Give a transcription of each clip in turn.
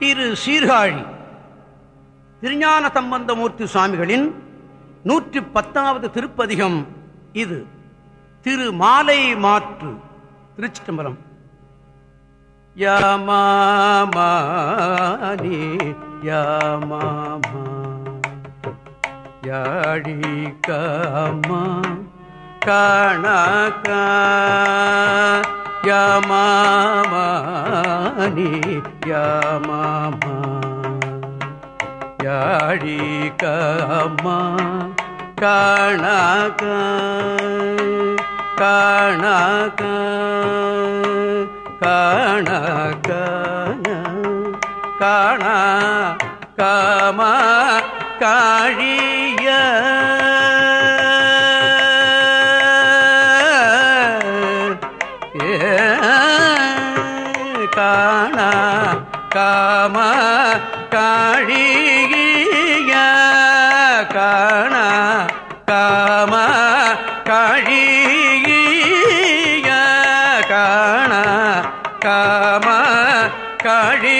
திரு சீர்காழி. திருஞான சம்பந்தமூர்த்தி சுவாமிகளின் நூற்றி பத்தாவது திருப்பதிகம் இது. திரு மாலை மாற்று திருச்சிட்டம்பரம் யாமாமானி யாமாமா யாடி காமா கணக்க யாமாமானி யாமாமா யாடி காமா கணக்க கணக்க கணக்க காண காழி காம காழிய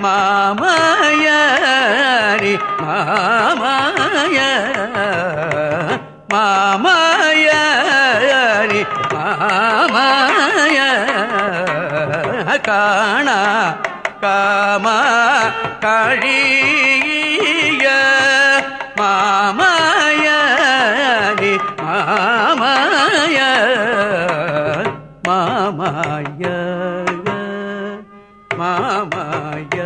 மாமயரி மாமய மாமயரி. மாமய காண காம கழிய மாமய மாமய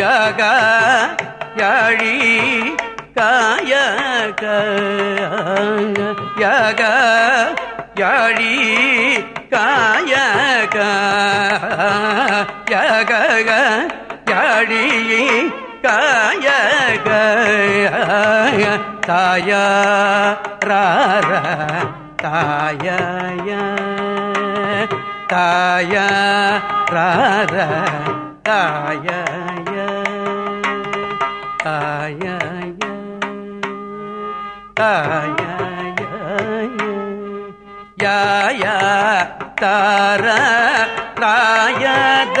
யக யழி காயக யக யாழி காயக யக யழி காயக தாய ரார தாய தாய ரார தாய தாய தாய யாய தார ராயத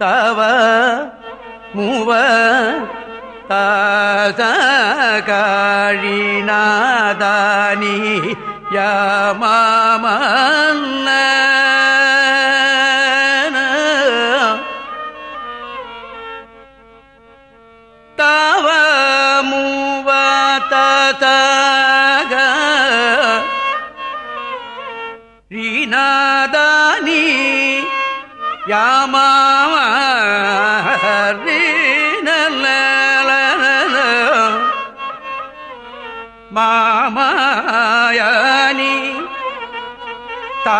தவ மூவ தாசகாழிநாதானி யாமாமன்ன தவ மூவ ததக ரீநாதானி யாமாம மாமாயானி தா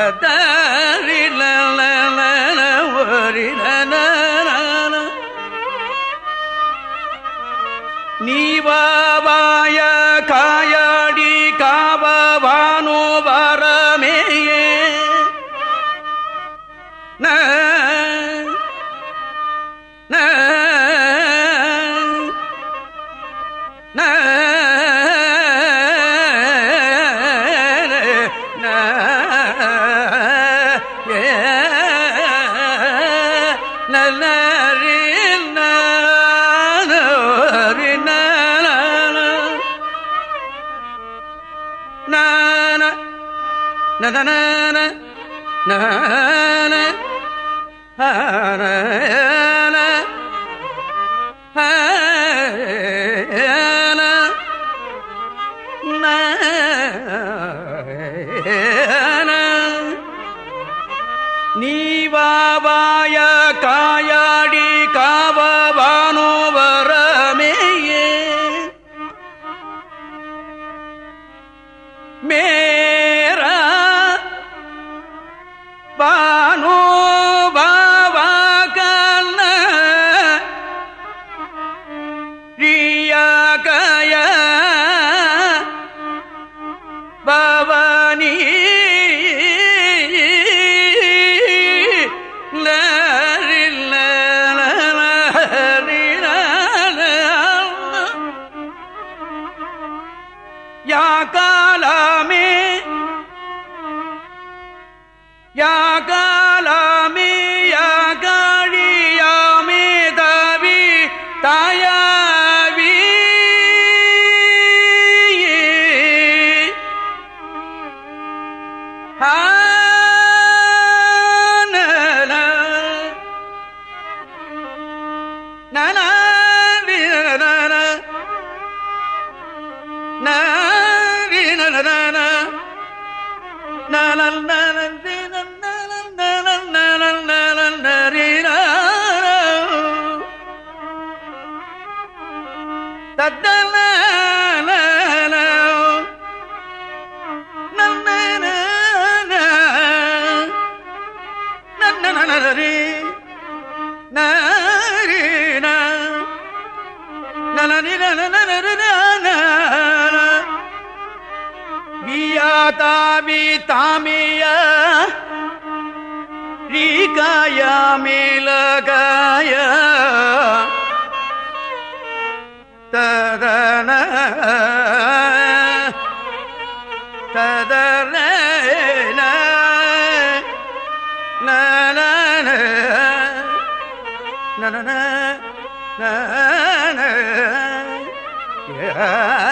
等。நதன நீவாவாய காயாடி காவானோவரமேயே மே தத்தன நன்னரி நரினா நனனி நனனரினான வியா Dhami தாமிய ரீகாயா மேலகாயா തദന തദന na na na na na yeah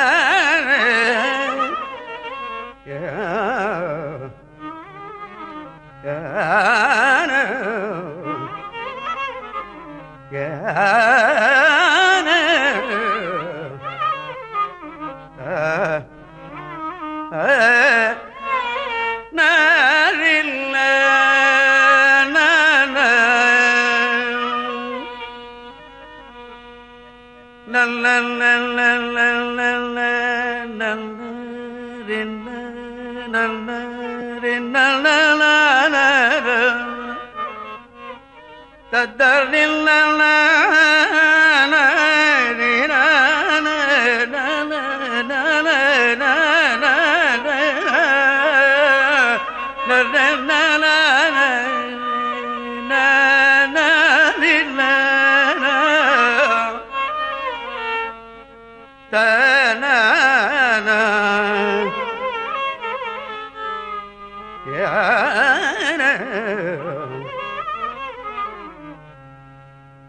la la la la la la la la re la la la re la la la la da da la la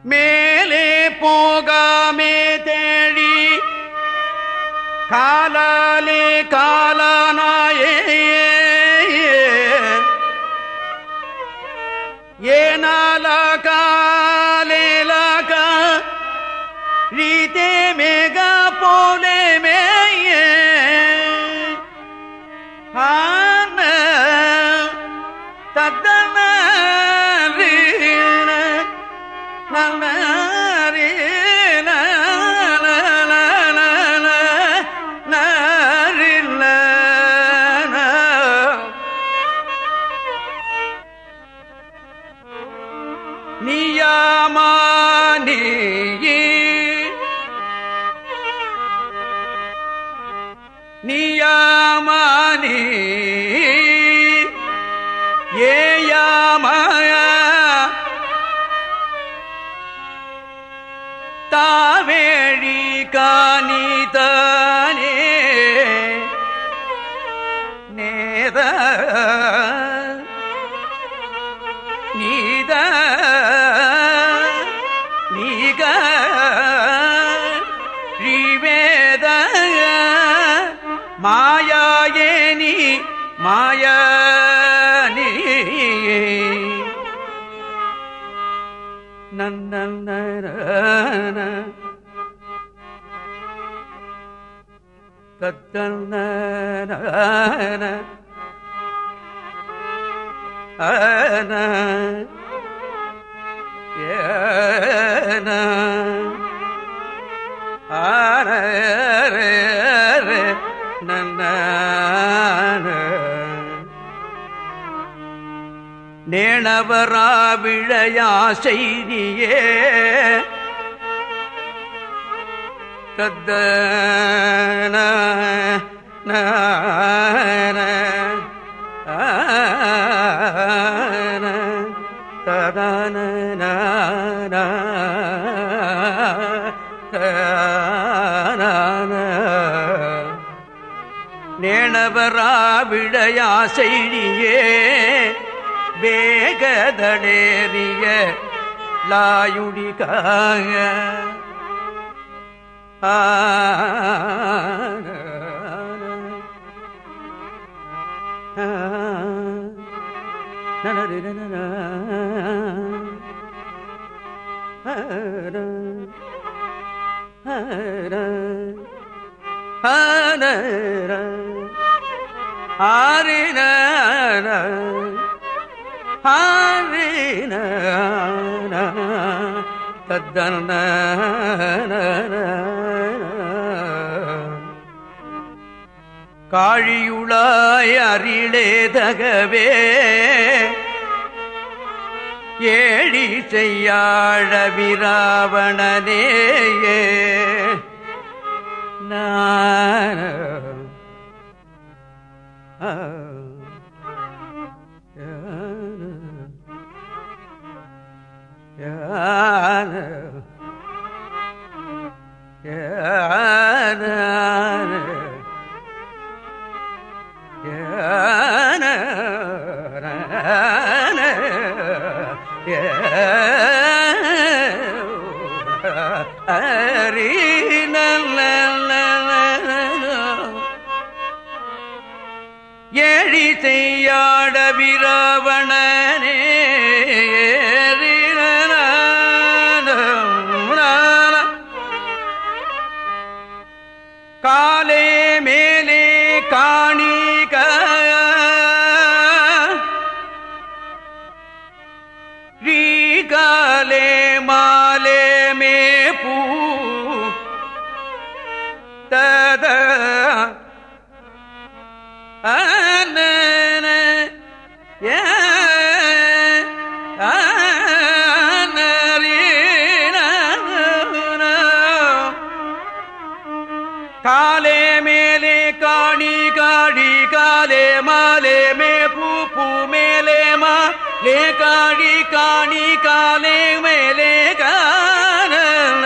மேலே போகாமே தேடி காலாலே காலா தத்தன ரீன நன்னரீன தாவேழி காணிதானே நேத ஏன ஆன நேணவரா விழையா செய்தியே தத்தன நேணவரா விழையா வேகதடேறிய லாயுடிகாய. தத்தன காழியுளாய் அரிளேதகவே ஏழி செய்யாழவிராவணனே நான் மாலே மாலே மே பூ பூ மேலே மா. லே காடி காணி காலே மேலே காண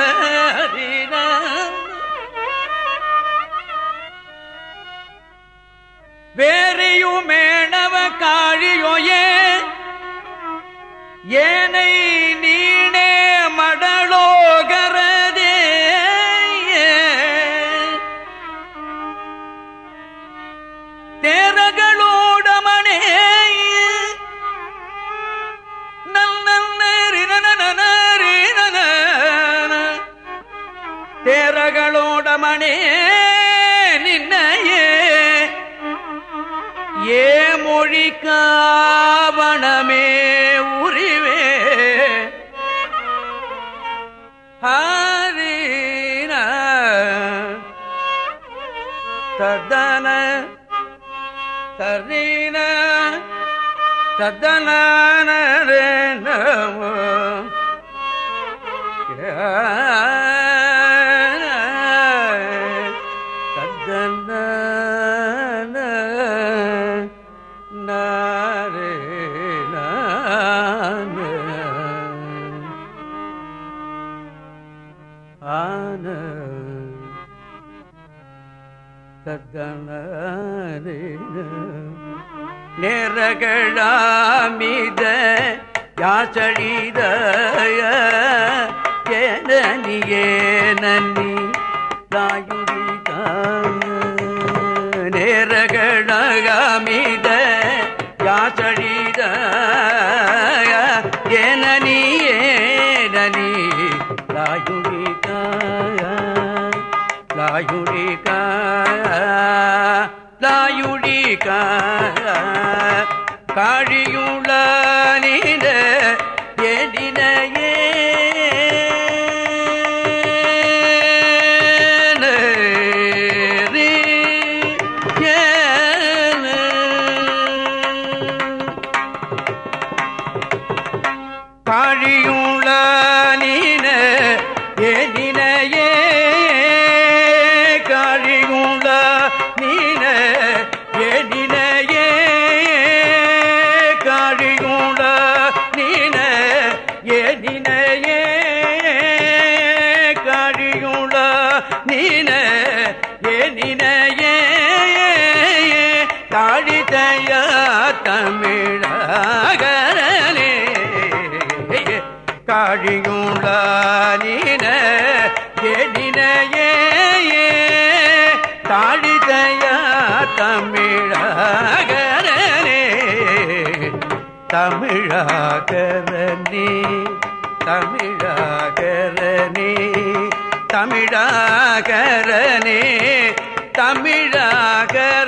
வேறையும் மேணவ காழியோ ஏனை தேரகளோடமனே நின்னையே. ஏ மொழி காவணமே உரிவே ஹரின ததன தரின ததன ததன யாச்சடிதய ஏனியே நன்னி தாயுதி நேரகணகாமித யாச்சடித ஏனனி ஏனனி தாயுடித தாயுடி லாயுடிக காழியுள்ள தமிழகரனே தமிழாகரனே தமிழாகரனே தமிழாகரனே தமிழாகர